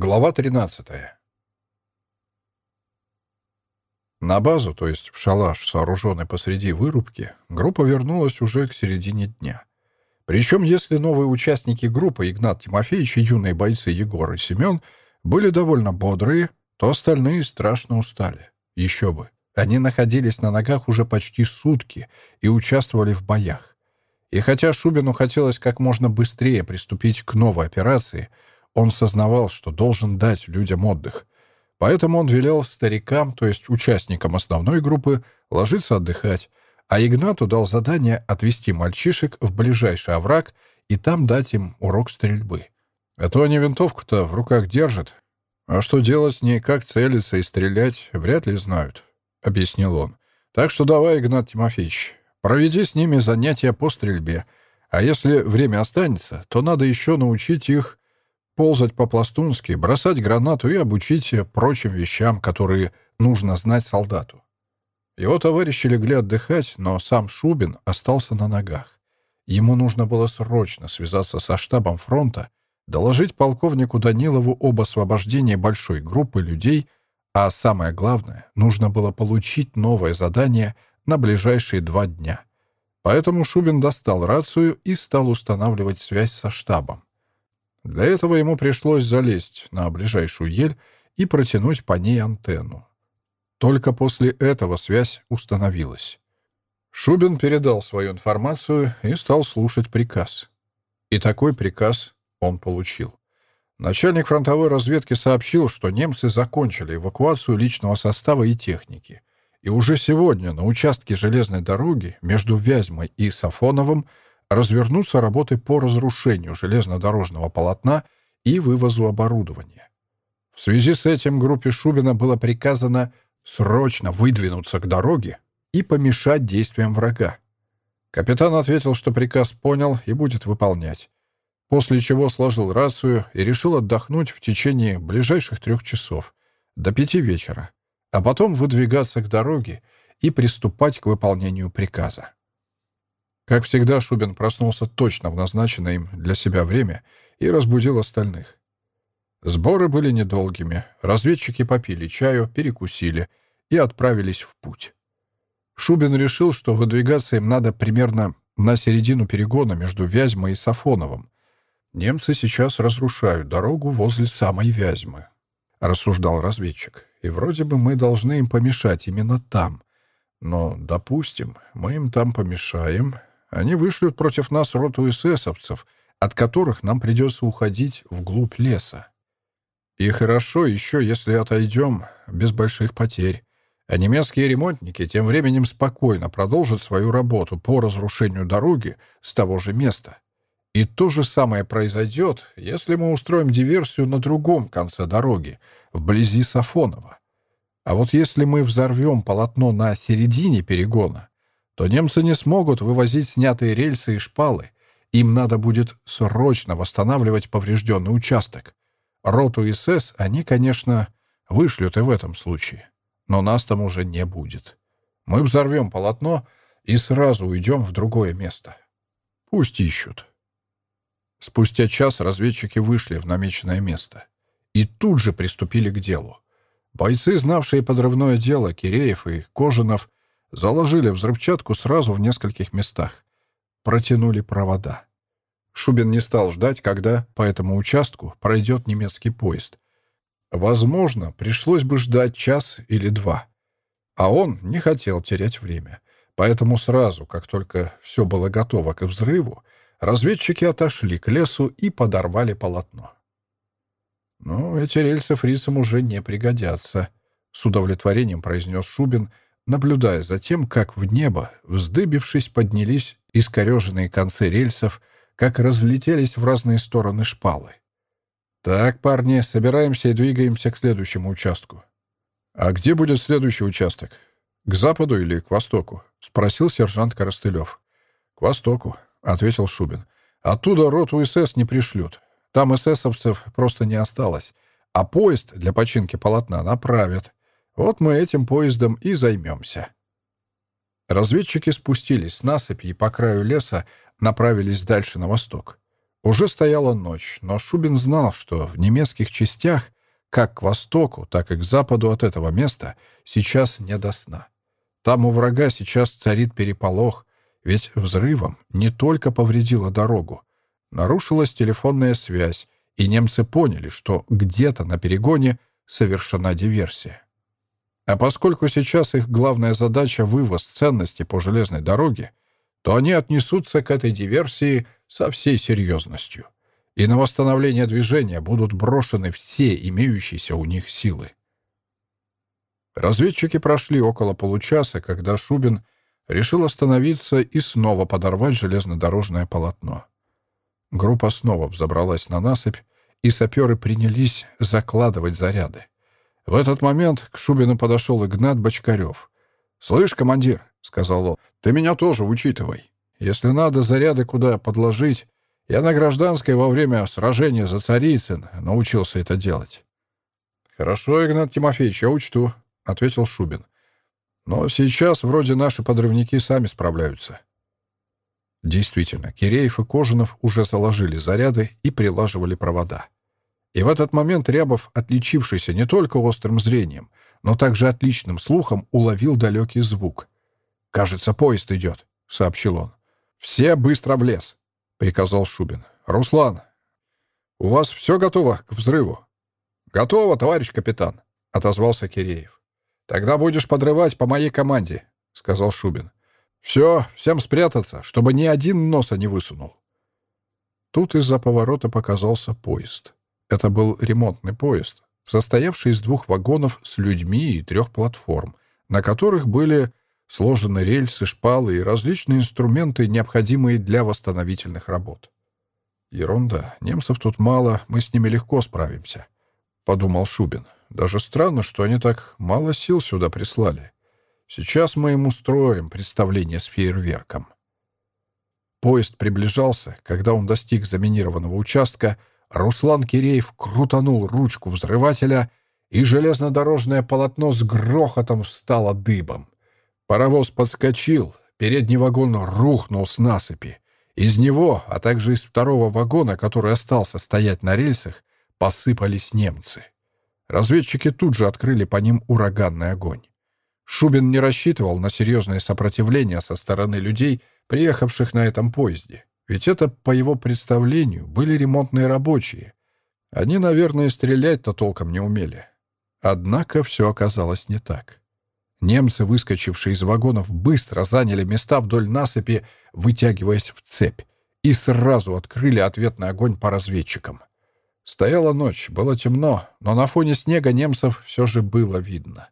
Глава 13. На базу, то есть в шалаш, сооруженный посреди вырубки, группа вернулась уже к середине дня. Причем, если новые участники группы Игнат Тимофеевич и юные бойцы Егор и Семен были довольно бодрые, то остальные страшно устали. Еще бы. Они находились на ногах уже почти сутки и участвовали в боях. И хотя Шубину хотелось как можно быстрее приступить к новой операции — он сознавал, что должен дать людям отдых. Поэтому он велел старикам, то есть участникам основной группы, ложиться отдыхать, а Игнату дал задание отвести мальчишек в ближайший овраг и там дать им урок стрельбы. А то они винтовку-то в руках держат, а что делать с ней, как целиться и стрелять, вряд ли знают, — объяснил он. Так что давай, Игнат Тимофеевич, проведи с ними занятия по стрельбе, а если время останется, то надо еще научить их ползать по-пластунски, бросать гранату и обучить прочим вещам, которые нужно знать солдату. Его товарищи легли отдыхать, но сам Шубин остался на ногах. Ему нужно было срочно связаться со штабом фронта, доложить полковнику Данилову об освобождении большой группы людей, а самое главное, нужно было получить новое задание на ближайшие два дня. Поэтому Шубин достал рацию и стал устанавливать связь со штабом. Для этого ему пришлось залезть на ближайшую ель и протянуть по ней антенну. Только после этого связь установилась. Шубин передал свою информацию и стал слушать приказ. И такой приказ он получил. Начальник фронтовой разведки сообщил, что немцы закончили эвакуацию личного состава и техники. И уже сегодня на участке железной дороги между Вязьмой и Сафоновым развернутся работы по разрушению железнодорожного полотна и вывозу оборудования. В связи с этим группе Шубина было приказано срочно выдвинуться к дороге и помешать действиям врага. Капитан ответил, что приказ понял и будет выполнять, после чего сложил рацию и решил отдохнуть в течение ближайших трех часов, до пяти вечера, а потом выдвигаться к дороге и приступать к выполнению приказа. Как всегда, Шубин проснулся точно в назначенное им для себя время и разбудил остальных. Сборы были недолгими. Разведчики попили чаю, перекусили и отправились в путь. Шубин решил, что выдвигаться им надо примерно на середину перегона между Вязьмой и Сафоновым. Немцы сейчас разрушают дорогу возле самой Вязьмы, — рассуждал разведчик. И вроде бы мы должны им помешать именно там. Но, допустим, мы им там помешаем, они вышлют против нас роту эсэсовцев, от которых нам придется уходить вглубь леса. И хорошо еще, если отойдем без больших потерь. А немецкие ремонтники тем временем спокойно продолжат свою работу по разрушению дороги с того же места. И то же самое произойдет, если мы устроим диверсию на другом конце дороги, вблизи Сафонова. А вот если мы взорвем полотно на середине перегона, то немцы не смогут вывозить снятые рельсы и шпалы. Им надо будет срочно восстанавливать поврежденный участок. Роту СС они, конечно, вышлют и в этом случае. Но нас там уже не будет. Мы взорвем полотно и сразу уйдем в другое место. Пусть ищут. Спустя час разведчики вышли в намеченное место. И тут же приступили к делу. Бойцы, знавшие подрывное дело, Киреев и Кожинов, Заложили взрывчатку сразу в нескольких местах. Протянули провода. Шубин не стал ждать, когда по этому участку пройдет немецкий поезд. Возможно, пришлось бы ждать час или два. А он не хотел терять время. Поэтому сразу, как только все было готово к взрыву, разведчики отошли к лесу и подорвали полотно. «Ну, эти рельсы фрицам уже не пригодятся», — с удовлетворением произнес Шубин — наблюдая за тем, как в небо, вздыбившись, поднялись искореженные концы рельсов, как разлетелись в разные стороны шпалы. «Так, парни, собираемся и двигаемся к следующему участку». «А где будет следующий участок? К западу или к востоку?» — спросил сержант Коростылев. «К востоку», — ответил Шубин. «Оттуда роту СС не пришлют. Там эсэсовцев просто не осталось. А поезд для починки полотна направят. Вот мы этим поездом и займемся. Разведчики спустились с насыпи и по краю леса направились дальше на восток. Уже стояла ночь, но Шубин знал, что в немецких частях, как к востоку, так и к западу от этого места, сейчас не до сна. Там у врага сейчас царит переполох, ведь взрывом не только повредила дорогу, нарушилась телефонная связь, и немцы поняли, что где-то на перегоне совершена диверсия. А поскольку сейчас их главная задача — вывоз ценностей по железной дороге, то они отнесутся к этой диверсии со всей серьезностью. И на восстановление движения будут брошены все имеющиеся у них силы. Разведчики прошли около получаса, когда Шубин решил остановиться и снова подорвать железнодорожное полотно. Группа снова взобралась на насыпь, и саперы принялись закладывать заряды. В этот момент к Шубину подошел Игнат Бочкарев. «Слышь, командир», — сказал он, — «ты меня тоже учитывай. Если надо заряды куда подложить, я на гражданской во время сражения за Царицын научился это делать». «Хорошо, Игнат Тимофеевич, я учту», — ответил Шубин. «Но сейчас вроде наши подрывники сами справляются». Действительно, Киреев и Кожинов уже заложили заряды и прилаживали провода. И в этот момент Рябов, отличившийся не только острым зрением, но также отличным слухом, уловил далекий звук. «Кажется, поезд идет», — сообщил он. «Все быстро в лес», — приказал Шубин. «Руслан, у вас все готово к взрыву?» «Готово, товарищ капитан», — отозвался Киреев. «Тогда будешь подрывать по моей команде», — сказал Шубин. «Все, всем спрятаться, чтобы ни один носа не высунул». Тут из-за поворота показался поезд. Это был ремонтный поезд, состоявший из двух вагонов с людьми и трех платформ, на которых были сложены рельсы, шпалы и различные инструменты, необходимые для восстановительных работ. «Ерунда. Немцев тут мало, мы с ними легко справимся», — подумал Шубин. «Даже странно, что они так мало сил сюда прислали. Сейчас мы им устроим представление с фейерверком». Поезд приближался. Когда он достиг заминированного участка, Руслан Киреев крутанул ручку взрывателя, и железнодорожное полотно с грохотом встало дыбом. Паровоз подскочил, передний вагон рухнул с насыпи. Из него, а также из второго вагона, который остался стоять на рельсах, посыпались немцы. Разведчики тут же открыли по ним ураганный огонь. Шубин не рассчитывал на серьезное сопротивление со стороны людей, приехавших на этом поезде. Ведь это, по его представлению, были ремонтные рабочие. Они, наверное, стрелять-то толком не умели. Однако все оказалось не так. Немцы, выскочившие из вагонов, быстро заняли места вдоль насыпи, вытягиваясь в цепь, и сразу открыли ответный огонь по разведчикам. Стояла ночь, было темно, но на фоне снега немцев все же было видно.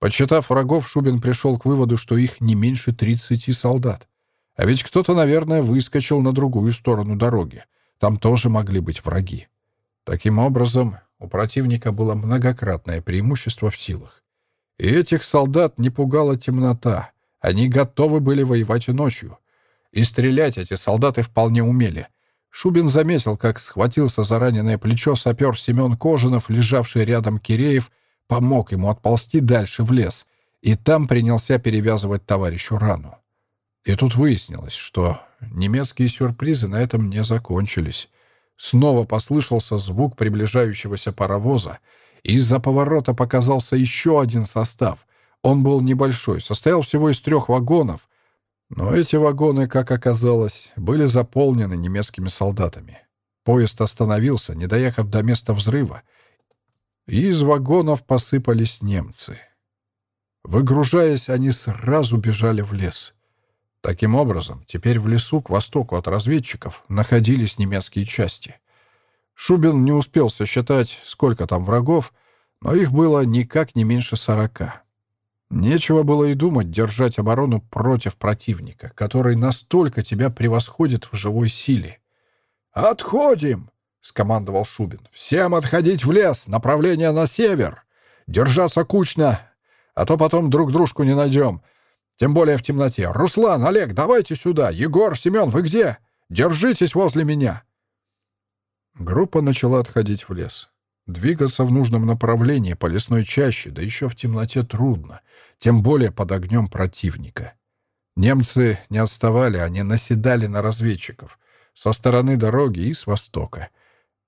Подсчитав врагов, Шубин пришел к выводу, что их не меньше 30 солдат. А ведь кто-то, наверное, выскочил на другую сторону дороги. Там тоже могли быть враги. Таким образом, у противника было многократное преимущество в силах. И этих солдат не пугала темнота. Они готовы были воевать и ночью. И стрелять эти солдаты вполне умели. Шубин заметил, как схватился за раненое плечо сапер Семен Кожинов, лежавший рядом Киреев, помог ему отползти дальше в лес, и там принялся перевязывать товарищу рану. И тут выяснилось, что немецкие сюрпризы на этом не закончились. Снова послышался звук приближающегося паровоза, и из-за поворота показался еще один состав. Он был небольшой, состоял всего из трех вагонов, но эти вагоны, как оказалось, были заполнены немецкими солдатами. Поезд остановился, не доехав до места взрыва, и из вагонов посыпались немцы. Выгружаясь, они сразу бежали в лес — Таким образом, теперь в лесу к востоку от разведчиков находились немецкие части. Шубин не успел сосчитать, сколько там врагов, но их было никак не меньше сорока. Нечего было и думать держать оборону против противника, который настолько тебя превосходит в живой силе. «Отходим!» — скомандовал Шубин. «Всем отходить в лес! Направление на север! Держаться кучно, а то потом друг дружку не найдем. Тем более в темноте. «Руслан, Олег, давайте сюда! Егор, Семен, вы где? Держитесь возле меня!» Группа начала отходить в лес. Двигаться в нужном направлении по лесной чаще, да еще в темноте трудно, тем более под огнем противника. Немцы не отставали, они наседали на разведчиков. со стороны дороги и с востока.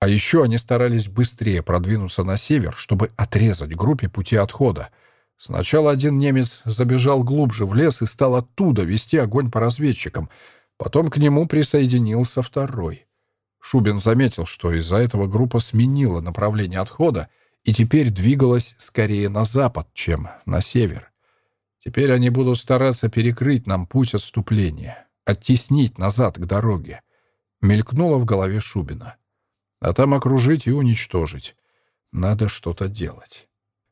А еще они старались быстрее продвинуться на север, чтобы отрезать группе пути отхода. Сначала один немец забежал глубже в лес и стал оттуда вести огонь по разведчикам. Потом к нему присоединился второй. Шубин заметил, что из-за этого группа сменила направление отхода и теперь двигалась скорее на запад, чем на север. Теперь они будут стараться перекрыть нам путь отступления, оттеснить назад к дороге. Мелькнуло в голове Шубина а там окружить и уничтожить. Надо что-то делать.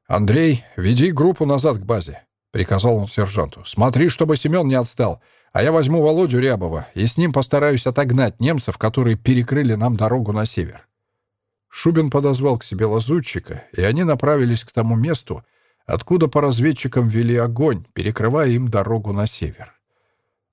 «Андрей, веди группу назад к базе», — приказал он сержанту. «Смотри, чтобы Семен не отстал, а я возьму Володю Рябова и с ним постараюсь отогнать немцев, которые перекрыли нам дорогу на север». Шубин подозвал к себе лазутчика, и они направились к тому месту, откуда по разведчикам вели огонь, перекрывая им дорогу на север.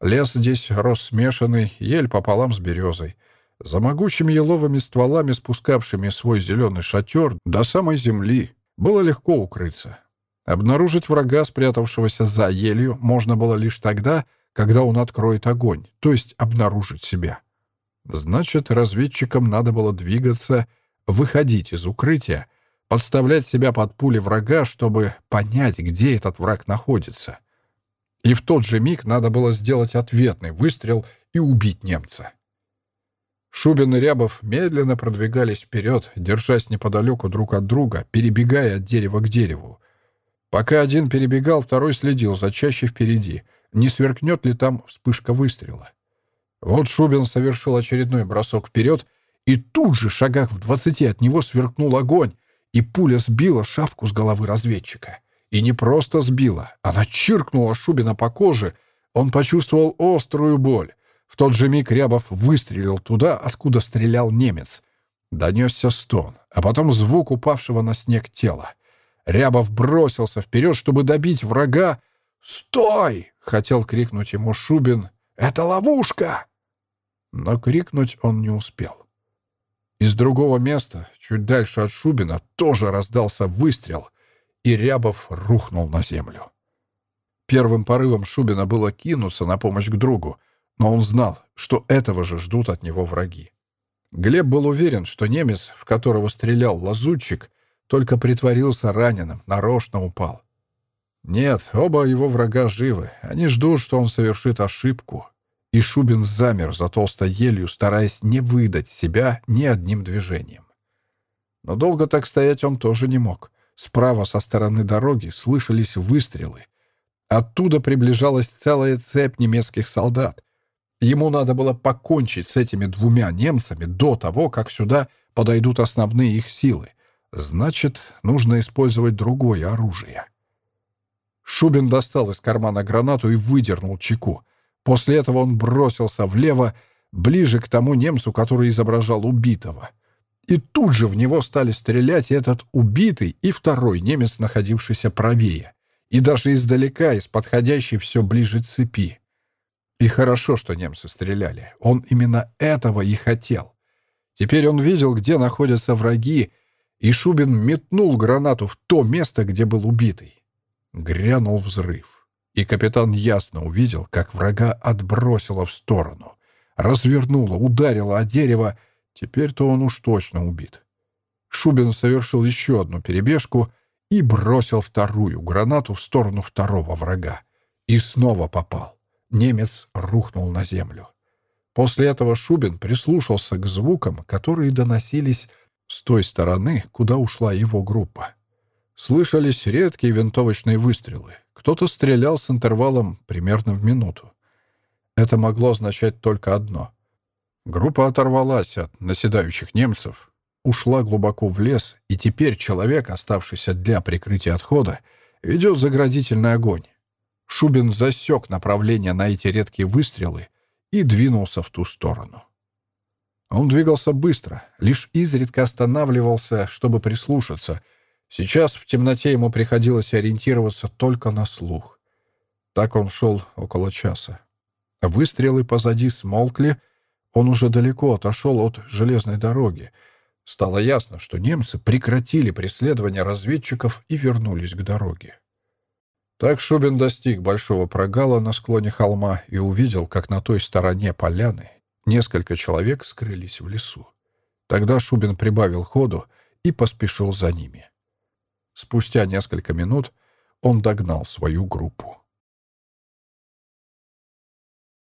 Лес здесь рос смешанный, ель пополам с березой — за могучими еловыми стволами, спускавшими свой зеленый шатер до самой земли, было легко укрыться. Обнаружить врага, спрятавшегося за елью, можно было лишь тогда, когда он откроет огонь, то есть обнаружить себя. Значит, разведчикам надо было двигаться, выходить из укрытия, подставлять себя под пули врага, чтобы понять, где этот враг находится. И в тот же миг надо было сделать ответный выстрел и убить немца. Шубин и Рябов медленно продвигались вперед, держась неподалеку друг от друга, перебегая от дерева к дереву. Пока один перебегал, второй следил за чаще впереди, не сверкнет ли там вспышка выстрела. Вот Шубин совершил очередной бросок вперед, и тут же, шагах в двадцати от него, сверкнул огонь, и пуля сбила шапку с головы разведчика. И не просто сбила, она чиркнула Шубина по коже, он почувствовал острую боль. В тот же миг Рябов выстрелил туда, откуда стрелял немец. Донесся стон, а потом звук упавшего на снег тела. Рябов бросился вперед, чтобы добить врага. «Стой!» — хотел крикнуть ему Шубин. «Это ловушка!» Но крикнуть он не успел. Из другого места, чуть дальше от Шубина, тоже раздался выстрел, и Рябов рухнул на землю. Первым порывом Шубина было кинуться на помощь к другу — но он знал, что этого же ждут от него враги. Глеб был уверен, что немец, в которого стрелял лазутчик, только притворился раненым, нарочно упал. Нет, оба его врага живы. Они ждут, что он совершит ошибку. И Шубин замер за толстой елью, стараясь не выдать себя ни одним движением. Но долго так стоять он тоже не мог. Справа со стороны дороги слышались выстрелы. Оттуда приближалась целая цепь немецких солдат. Ему надо было покончить с этими двумя немцами до того, как сюда подойдут основные их силы. Значит, нужно использовать другое оружие. Шубин достал из кармана гранату и выдернул чеку. После этого он бросился влево, ближе к тому немцу, который изображал убитого. И тут же в него стали стрелять этот убитый и второй немец, находившийся правее. И даже издалека, из подходящей все ближе цепи. И хорошо, что немцы стреляли. Он именно этого и хотел. Теперь он видел, где находятся враги, и Шубин метнул гранату в то место, где был убитый. Грянул взрыв, и капитан ясно увидел, как врага отбросило в сторону. Развернуло, ударило о дерево. Теперь-то он уж точно убит. Шубин совершил еще одну перебежку и бросил вторую гранату в сторону второго врага. И снова попал немец рухнул на землю. После этого Шубин прислушался к звукам, которые доносились с той стороны, куда ушла его группа. Слышались редкие винтовочные выстрелы. Кто-то стрелял с интервалом примерно в минуту. Это могло означать только одно. Группа оторвалась от наседающих немцев, ушла глубоко в лес, и теперь человек, оставшийся для прикрытия отхода, ведет заградительный огонь. Шубин засек направление на эти редкие выстрелы и двинулся в ту сторону. Он двигался быстро, лишь изредка останавливался, чтобы прислушаться. Сейчас в темноте ему приходилось ориентироваться только на слух. Так он шел около часа. Выстрелы позади смолкли, он уже далеко отошел от железной дороги. Стало ясно, что немцы прекратили преследование разведчиков и вернулись к дороге. Так Шубин достиг большого прогала на склоне холма и увидел, как на той стороне поляны Несколько человек скрылись в лесу. Тогда Шубин прибавил ходу и поспешил за ними. Спустя несколько минут он догнал свою группу.